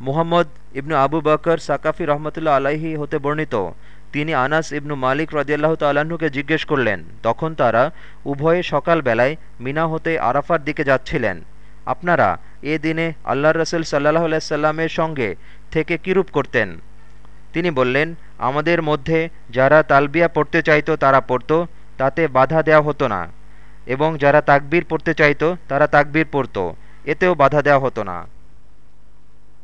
মুহাম্মদ ইবনু আবু বকর সাকাফি রহমতুল্লা আলাহি হতে বর্ণিত। তিনি আনাস ইবনু মালিক রদিয়াল্লাহ তাল্লাহ্নকে জিজ্ঞেস করলেন, তখন তারা উভয়ে সকালবেলায় মিনা হতে আরাফার দিকে যাচ্ছিলেন। আপনারা এ দিনে আল্লাহ রসুল সাল্লাহ আলাইসাল্লামের সঙ্গে থেকে কিরূপ করতেন? তিনি বললেন, আমাদের মধ্যে যারা তালবিয়া পড়তে চাইত তারা পড়ত, তাতে বাধা দেওয়া হতো না। এবং যারা তাকবীর পড়তে চাইত তারা তাকবীর পড়ত, এতেও বাধা দেওয়া হতো না।